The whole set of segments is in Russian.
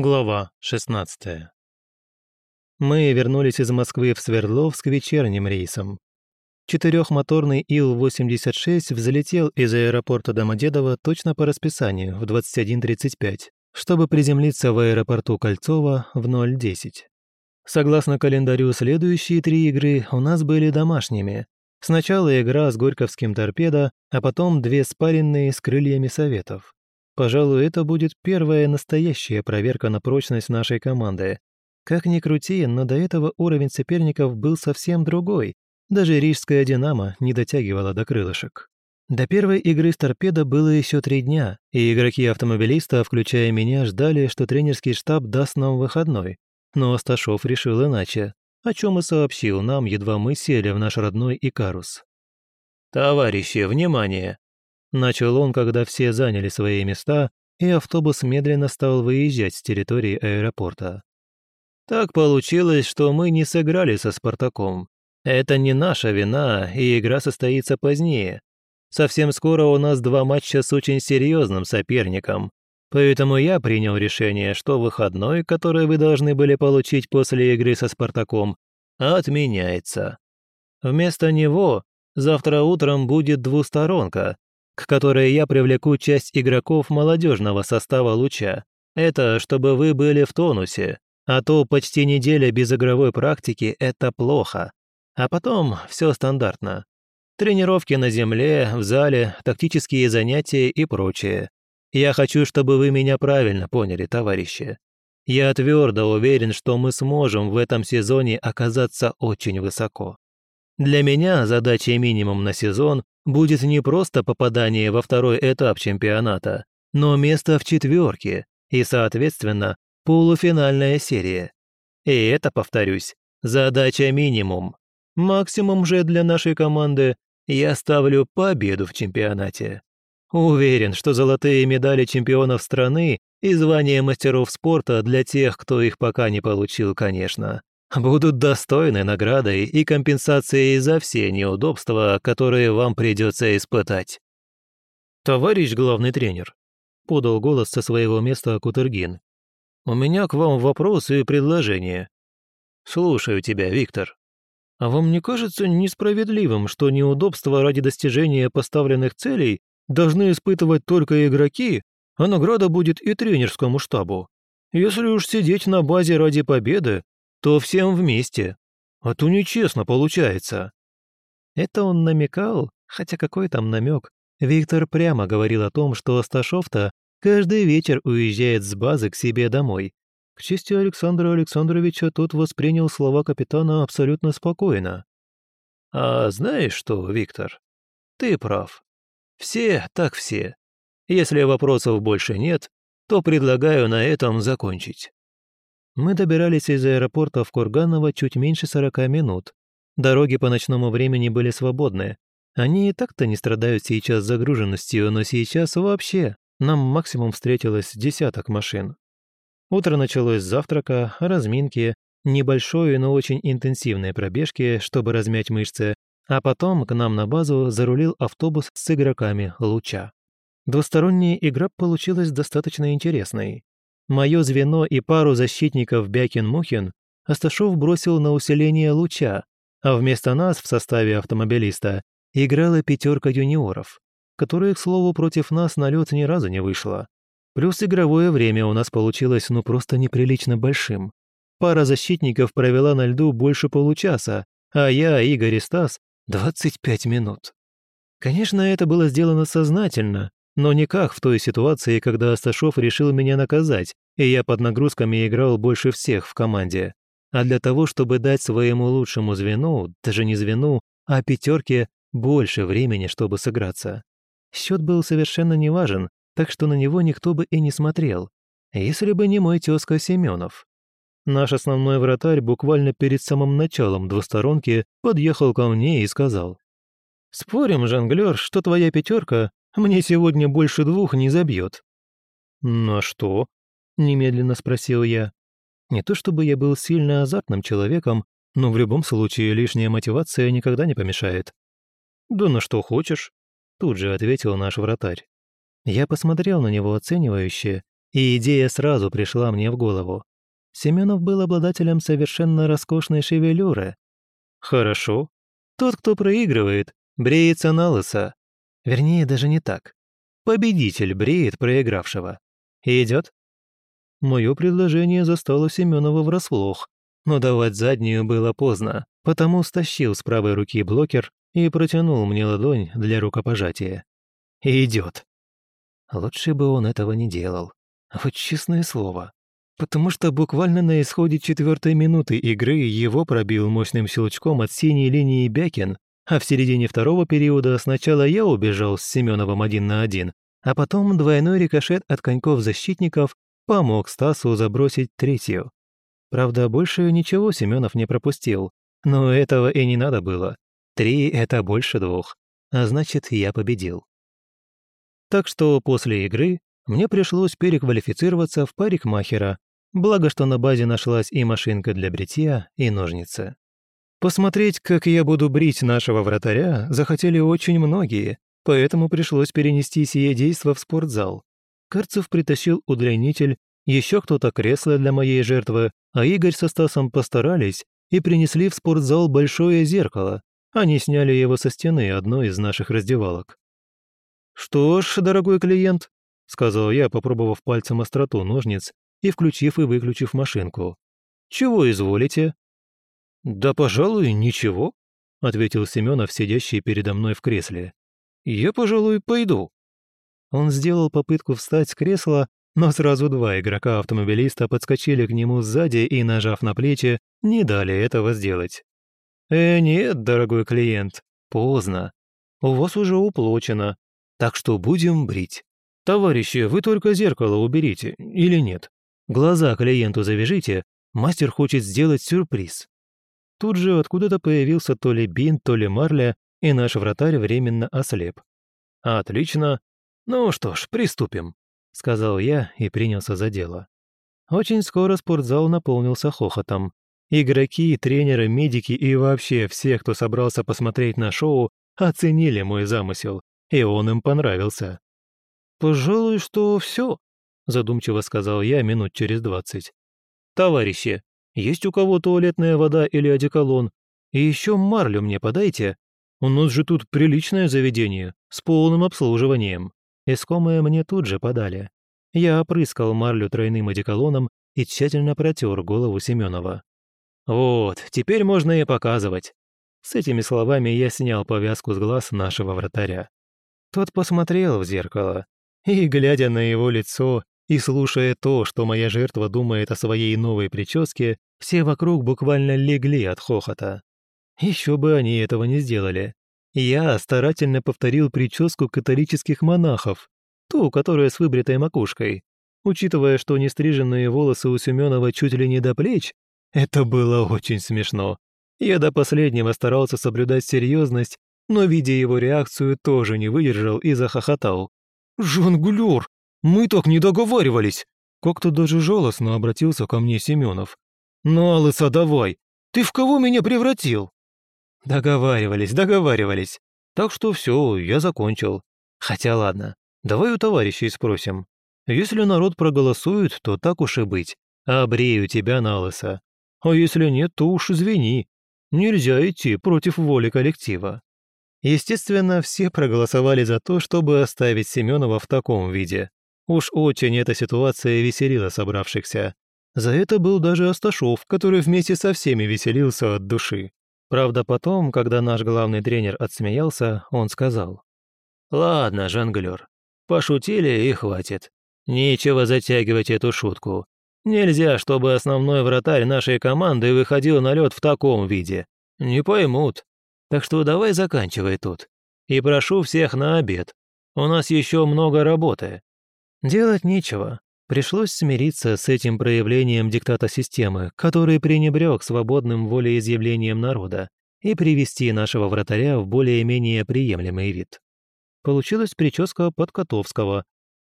Глава 16. Мы вернулись из Москвы в Свердловск вечерним рейсом. Четырехмоторный Ил-86 взлетел из аэропорта Домодедово точно по расписанию в 21.35, чтобы приземлиться в аэропорту Кольцово в 0.10. Согласно календарю, следующие три игры у нас были домашними. Сначала игра с Горьковским торпедо, а потом две спаренные с крыльями Советов. Пожалуй, это будет первая настоящая проверка на прочность нашей команды. Как ни крути, но до этого уровень соперников был совсем другой. Даже рижская «Динамо» не дотягивала до крылышек. До первой игры с торпедо было еще три дня, и игроки автомобилиста, включая меня, ждали, что тренерский штаб даст нам выходной. Но Асташов решил иначе, о чем и сообщил нам, едва мы сели в наш родной Икарус. «Товарищи, внимание! Начал он, когда все заняли свои места, и автобус медленно стал выезжать с территории аэропорта. Так получилось, что мы не сыграли со «Спартаком». Это не наша вина, и игра состоится позднее. Совсем скоро у нас два матча с очень серьезным соперником. Поэтому я принял решение, что выходной, который вы должны были получить после игры со «Спартаком», отменяется. Вместо него завтра утром будет двусторонка, к которой я привлеку часть игроков молодежного состава «Луча». Это чтобы вы были в тонусе, а то почти неделя без игровой практики – это плохо. А потом все стандартно. Тренировки на земле, в зале, тактические занятия и прочее. Я хочу, чтобы вы меня правильно поняли, товарищи. Я твердо уверен, что мы сможем в этом сезоне оказаться очень высоко. Для меня задача минимум на сезон будет не просто попадание во второй этап чемпионата, но место в четверке и, соответственно, полуфинальная серия. И это, повторюсь, задача минимум. Максимум же для нашей команды я ставлю победу в чемпионате. Уверен, что золотые медали чемпионов страны и звание мастеров спорта для тех, кто их пока не получил, конечно, будут достойны наградой и компенсацией за все неудобства, которые вам придется испытать. «Товарищ главный тренер», — подал голос со своего места Кутергин, «у меня к вам вопрос и предложение». «Слушаю тебя, Виктор». «А вам не кажется несправедливым, что неудобства ради достижения поставленных целей должны испытывать только игроки, а награда будет и тренерскому штабу? Если уж сидеть на базе ради победы, то всем вместе. А то нечестно получается». Это он намекал, хотя какой там намек. Виктор прямо говорил о том, что Асташов-то каждый вечер уезжает с базы к себе домой. К чести Александра Александровича тот воспринял слова капитана абсолютно спокойно. «А знаешь что, Виктор, ты прав. Все так все. Если вопросов больше нет, то предлагаю на этом закончить. Мы добирались из аэропорта в Курганово чуть меньше 40 минут. Дороги по ночному времени были свободны. Они и так-то не страдают сейчас загруженностью, но сейчас вообще нам максимум встретилось десяток машин. Утро началось с завтрака, разминки, небольшой, но очень интенсивной пробежки, чтобы размять мышцы, а потом к нам на базу зарулил автобус с игроками «Луча». Двусторонняя игра получилась достаточно интересной. Мое звено и пару защитников Бякин-Мухин Асташов бросил на усиление луча, а вместо нас в составе автомобилиста играла пятерка юниоров, которая, к слову, против нас на лед ни разу не вышла. Плюс игровое время у нас получилось ну просто неприлично большим. Пара защитников провела на льду больше получаса, а я, Игорь и Стас – 25 минут. Конечно, это было сделано сознательно, но не как в той ситуации, когда Асташов решил меня наказать, и я под нагрузками играл больше всех в команде, а для того, чтобы дать своему лучшему звену, даже не звену, а пятерке больше времени, чтобы сыграться. Счет был совершенно неважен, так что на него никто бы и не смотрел, если бы не мой тезка Семенов. Наш основной вратарь буквально перед самым началом двусторонки подъехал ко мне и сказал. «Спорим, жонглёр, что твоя пятерка мне сегодня больше двух не забьет». «На что?» – немедленно спросил я. Не то чтобы я был сильно азартным человеком, но в любом случае лишняя мотивация никогда не помешает. «Да на что хочешь», – тут же ответил наш вратарь. Я посмотрел на него оценивающе и идея сразу пришла мне в голову. Семенов был обладателем совершенно роскошной шевелюры. Хорошо. Тот, кто проигрывает, бреется на лысо. Вернее, даже не так. Победитель бреет проигравшего. Идет? Мое предложение застало Семенова врасплох, но давать заднюю было поздно, потому стащил с правой руки блокер и протянул мне ладонь для рукопожатия. Идет. Лучше бы он этого не делал. Вот честное слово. Потому что буквально на исходе четвертой минуты игры его пробил мощным щелчком от синей линии Бякин, а в середине второго периода сначала я убежал с Семеновым один на один, а потом двойной рикошет от коньков-защитников помог Стасу забросить третью. Правда, больше ничего Семенов не пропустил, но этого и не надо было. Три — это больше двух, а значит, я победил. Так что после игры мне пришлось переквалифицироваться в парикмахера, благо что на базе нашлась и машинка для бритья, и ножницы. Посмотреть, как я буду брить нашего вратаря, захотели очень многие, поэтому пришлось перенести сие действо в спортзал. Карцев притащил удлинитель, еще кто-то кресло для моей жертвы, а Игорь со Стасом постарались и принесли в спортзал большое зеркало. Они сняли его со стены одной из наших раздевалок. «Что ж, дорогой клиент, сказал я, попробовав пальцем остроту ножниц и включив и выключив машинку. «Чего изволите?» «Да, пожалуй, ничего», — ответил Семенов, сидящий передо мной в кресле. «Я, пожалуй, пойду». Он сделал попытку встать с кресла, но сразу два игрока-автомобилиста подскочили к нему сзади и, нажав на плечи, не дали этого сделать. «Э, нет, дорогой клиент, поздно. У вас уже уплочено, так что будем брить». «Товарищи, вы только зеркало уберите, или нет? Глаза клиенту завяжите, мастер хочет сделать сюрприз». Тут же откуда-то появился то ли бинт, то ли марля, и наш вратарь временно ослеп. «Отлично. Ну что ж, приступим», — сказал я и принялся за дело. Очень скоро спортзал наполнился хохотом. Игроки, тренеры, медики и вообще все, кто собрался посмотреть на шоу, оценили мой замысел, и он им понравился. «Пожалуй, что все», — задумчиво сказал я минут через двадцать. «Товарищи, есть у кого туалетная вода или одеколон? И еще марлю мне подайте. У нас же тут приличное заведение, с полным обслуживанием». Искомое мне тут же подали. Я опрыскал марлю тройным одеколоном и тщательно протер голову Семенова. «Вот, теперь можно и показывать». С этими словами я снял повязку с глаз нашего вратаря. Тот посмотрел в зеркало, и, глядя на его лицо и слушая то, что моя жертва думает о своей новой прическе, все вокруг буквально легли от хохота. Еще бы они этого не сделали. Я старательно повторил прическу католических монахов, ту, которая с выбритой макушкой. Учитывая, что нестриженные волосы у Семенова чуть ли не до плеч, это было очень смешно. Я до последнего старался соблюдать серьезность, но, видя его реакцию, тоже не выдержал и захохотал. «Жонглёр, мы так не договаривались!» Как-то даже жалостно обратился ко мне Семенов. «Ну, Алыса, давай! Ты в кого меня превратил?» «Договаривались, договаривались. Так что все, я закончил. Хотя ладно, давай у товарищей спросим. Если народ проголосует, то так уж и быть. Обрею тебя на. А если нет, то уж извини. Нельзя идти против воли коллектива». Естественно, все проголосовали за то, чтобы оставить Семенова в таком виде. Уж очень эта ситуация веселила собравшихся. За это был даже Асташов, который вместе со всеми веселился от души. Правда, потом, когда наш главный тренер отсмеялся, он сказал. «Ладно, жонглёр, пошутили и хватит. Нечего затягивать эту шутку. Нельзя, чтобы основной вратарь нашей команды выходил на лед в таком виде. Не поймут. Так что давай заканчивай тут. И прошу всех на обед. У нас еще много работы». Делать нечего. Пришлось смириться с этим проявлением диктата системы, который пренебрег свободным волеизъявлением народа, и привести нашего вратаря в более-менее приемлемый вид. Получилась прическа Подкотовского.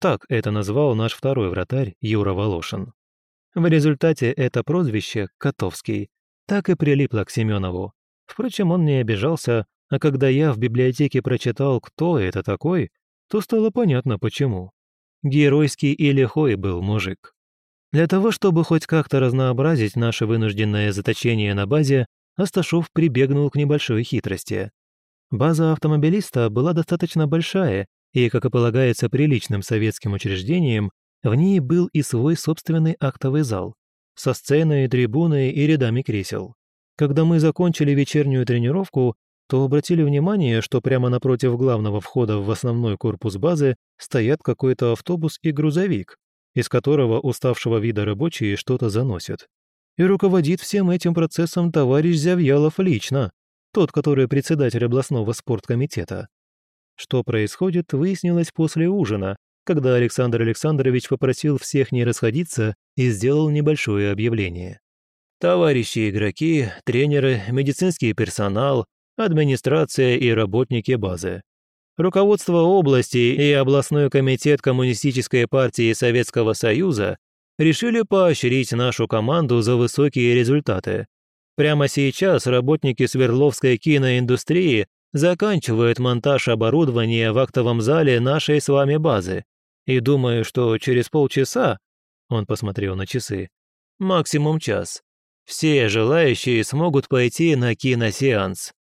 Так это назвал наш второй вратарь Юра Волошин. В результате это прозвище, Котовский, так и прилипло к Семенову, Впрочем, он не обижался, а когда я в библиотеке прочитал, кто это такой, то стало понятно почему. Геройский и лихой был мужик. Для того, чтобы хоть как-то разнообразить наше вынужденное заточение на базе, Асташов прибегнул к небольшой хитрости. База автомобилиста была достаточно большая, и, как и полагается приличным советским учреждениям, в ней был и свой собственный актовый зал, со сценой, трибуной и рядами кресел. Когда мы закончили вечернюю тренировку, то обратили внимание, что прямо напротив главного входа в основной корпус базы стоят какой-то автобус и грузовик, из которого уставшего вида рабочие что-то заносят. И руководит всем этим процессом товарищ Завьялов лично, тот, который председатель областного спорткомитета. Что происходит, выяснилось после ужина, когда Александр Александрович попросил всех не расходиться и сделал небольшое объявление. «Товарищи игроки, тренеры, медицинский персонал, администрация и работники базы. Руководство области и областной комитет Коммунистической партии Советского Союза решили поощрить нашу команду за высокие результаты. Прямо сейчас работники Свердловской киноиндустрии заканчивают монтаж оборудования в актовом зале нашей с вами базы. И думаю, что через полчаса, он посмотрел на часы, максимум час, все желающие смогут пойти на киносеанс.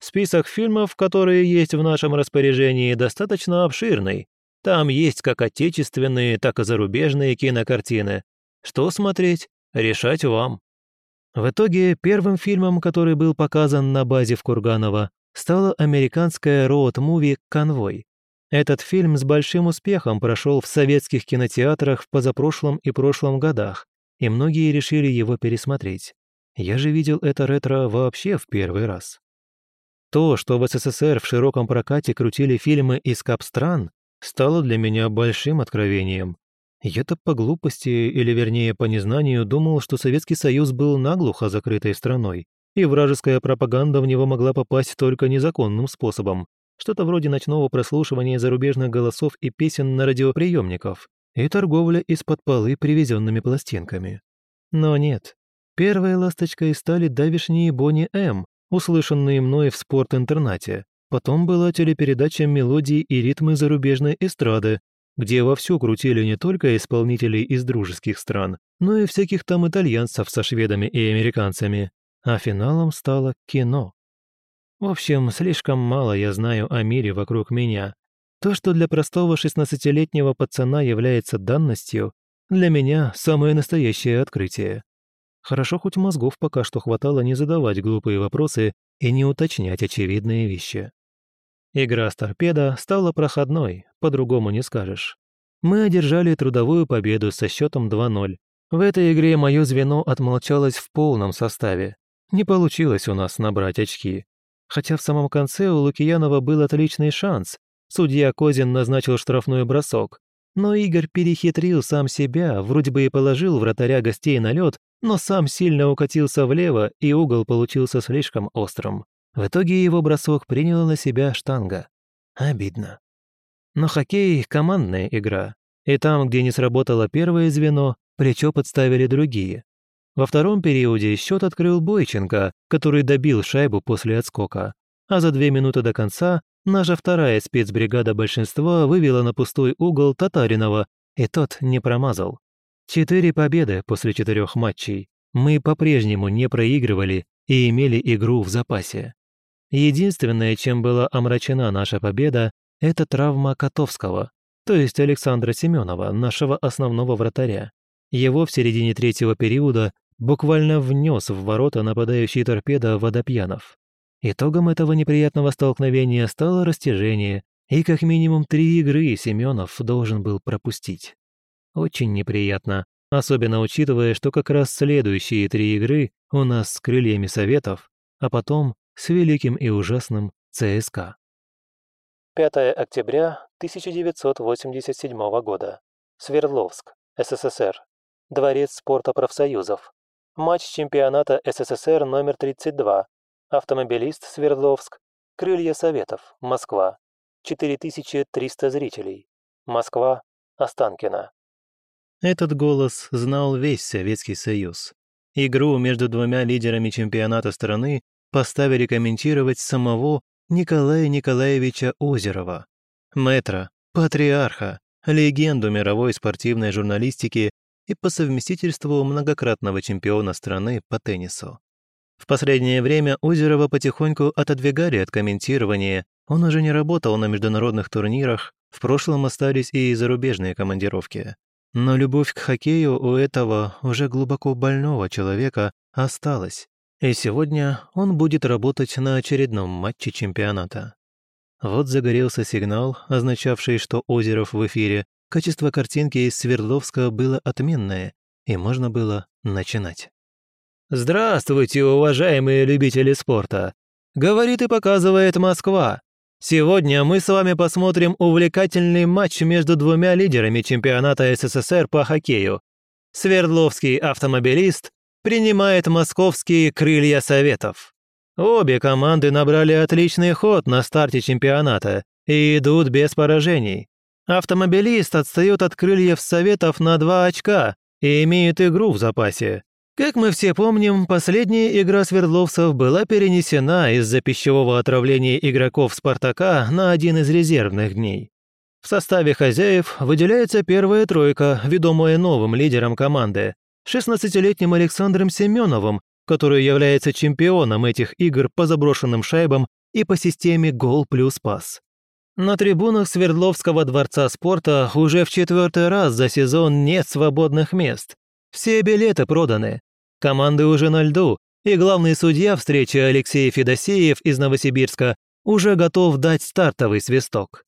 Список фильмов, которые есть в нашем распоряжении, достаточно обширный. Там есть как отечественные, так и зарубежные кинокартины. Что смотреть, решать вам. В итоге первым фильмом, который был показан на базе в Курганово, стала американская роуд-муви «Конвой». Этот фильм с большим успехом прошел в советских кинотеатрах в позапрошлом и прошлом годах, и многие решили его пересмотреть. Я же видел это ретро вообще в первый раз. То, что в СССР в широком прокате крутили фильмы из кап-стран, стало для меня большим откровением. Я-то по глупости, или вернее по незнанию, думал, что Советский Союз был наглухо закрытой страной, и вражеская пропаганда в него могла попасть только незаконным способом, что-то вроде ночного прослушивания зарубежных голосов и песен на радиоприемников, и торговля из-под полы привезенными пластинками. Но нет. Первой ласточкой стали давишние Бонни М., услышанные мной в спорт-интернате. Потом была телепередача «Мелодии и ритмы зарубежной эстрады», где вовсю крутили не только исполнителей из дружеских стран, но и всяких там итальянцев со шведами и американцами. А финалом стало кино. В общем, слишком мало я знаю о мире вокруг меня. То, что для простого 16-летнего пацана является данностью, для меня самое настоящее открытие. Хорошо, хоть мозгов пока что хватало не задавать глупые вопросы и не уточнять очевидные вещи. Игра с торпедо стала проходной, по-другому не скажешь. Мы одержали трудовую победу со счетом 2-0. В этой игре мое звено отмолчалось в полном составе. Не получилось у нас набрать очки. Хотя в самом конце у Лукиянова был отличный шанс. Судья Козин назначил штрафной бросок. Но Игорь перехитрил сам себя, вроде бы и положил вратаря гостей на лед, но сам сильно укатился влево, и угол получился слишком острым. В итоге его бросок приняла на себя штанга. Обидно. Но хоккей – командная игра. И там, где не сработало первое звено, плечо подставили другие. Во втором периоде счет открыл Бойченко, который добил шайбу после отскока. А за две минуты до конца наша вторая спецбригада большинства вывела на пустой угол Татаринова, и тот не промазал. Четыре победы после четырех матчей. Мы по-прежнему не проигрывали и имели игру в запасе. Единственное, чем была омрачена наша победа, это травма Котовского, то есть Александра Семенова, нашего основного вратаря. Его в середине третьего периода буквально внес в ворота нападающий торпеда Водопьянов. Итогом этого неприятного столкновения стало растяжение, и как минимум три игры Семенов должен был пропустить. Очень неприятно, особенно учитывая, что как раз следующие три игры у нас с крыльями Советов, а потом с великим и ужасным ЦСКА. 5 октября 1987 года. Свердловск, СССР. Дворец спорта профсоюзов. Матч чемпионата СССР номер 32. Автомобилист Свердловск. Крылья Советов. Москва. 4300 зрителей. Москва. Останкино. Этот голос знал весь Советский Союз. Игру между двумя лидерами чемпионата страны поставили комментировать самого Николая Николаевича Озерова, мэтра, патриарха, легенду мировой спортивной журналистики и по совместительству многократного чемпиона страны по теннису. В последнее время Озерова потихоньку отодвигали от комментирования, он уже не работал на международных турнирах, в прошлом остались и зарубежные командировки. Но любовь к хоккею у этого уже глубоко больного человека осталась, и сегодня он будет работать на очередном матче чемпионата. Вот загорелся сигнал, означавший, что Озеров в эфире. Качество картинки из Свердловска было отменное, и можно было начинать. «Здравствуйте, уважаемые любители спорта! Говорит и показывает Москва. Сегодня мы с вами посмотрим увлекательный матч между двумя лидерами чемпионата СССР по хоккею. Свердловский автомобилист принимает московские крылья Советов. Обе команды набрали отличный ход на старте чемпионата и идут без поражений. Автомобилист отстает от крыльев Советов на два очка и имеет игру в запасе. Как мы все помним, последняя игра свердловцев была перенесена из-за пищевого отравления игроков «Спартака» на один из резервных дней. В составе хозяев выделяется первая тройка, ведомая новым лидером команды, 16-летним Александром Семеновым, который является чемпионом этих игр по заброшенным шайбам и по системе гол плюс пас. На трибунах Свердловского дворца спорта уже в четвертый раз за сезон нет свободных мест. Все билеты проданы. Команды уже на льду, и главный судья встречи Алексей Федосеев из Новосибирска уже готов дать стартовый свисток.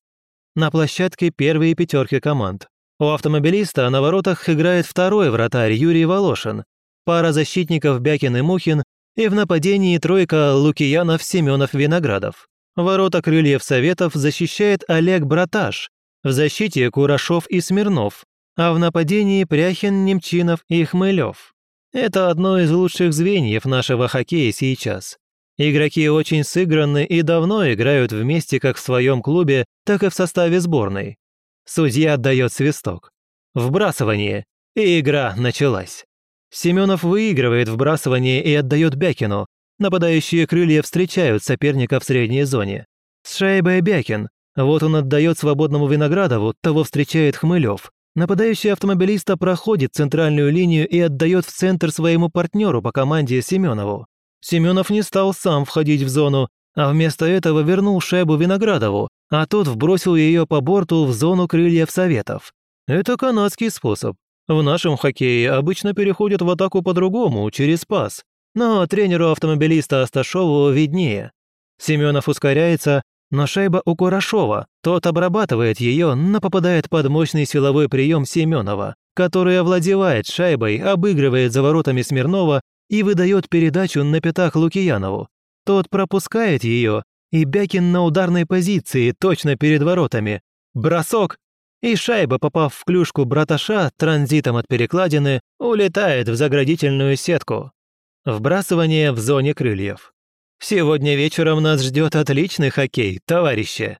На площадке первые пятерки команд. У автомобилиста на воротах играет второй вратарь Юрий Волошин, пара защитников Бякин и Мухин и в нападении тройка Лукиянов, Семенов, Виноградов. Ворота крыльев Советов защищает Олег Браташ, в защите Курашов и Смирнов, а в нападении Пряхин, Немчинов и Хмылев. Это одно из лучших звеньев нашего хоккея сейчас. Игроки очень сыграны и давно играют вместе как в своем клубе, так и в составе сборной. Судья отдает свисток. Вбрасывание, и игра началась. Семенов выигрывает вбрасывание и отдает Бякину. Нападающие крылья встречают соперника в средней зоне. С шайбой Бякин. Вот он отдает свободному Виноградову, того встречает Хмылев. Нападающий автомобилиста проходит центральную линию и отдает в центр своему партнеру по команде Семенову. Семенов не стал сам входить в зону, а вместо этого вернул шайбу Виноградову, а тот вбросил ее по борту в зону крыльев Советов. Это канадский способ. В нашем хоккее обычно переходят в атаку по-другому, через пас. Но тренеру автомобилиста Асташову виднее. Семенов ускоряется, но шайба у Курашова. Тот обрабатывает ее, но попадает под мощный силовой прием Семенова, который овладевает шайбой, обыгрывает за воротами Смирнова и выдает передачу на пятах Лукиянову. Тот пропускает ее, и Бякин на ударной позиции, точно перед воротами. Бросок! И шайба, попав в клюшку браташа транзитом от перекладины, улетает в заградительную сетку. Вбрасывание в зоне крыльев. Сегодня вечером нас ждет отличный хоккей, товарищи.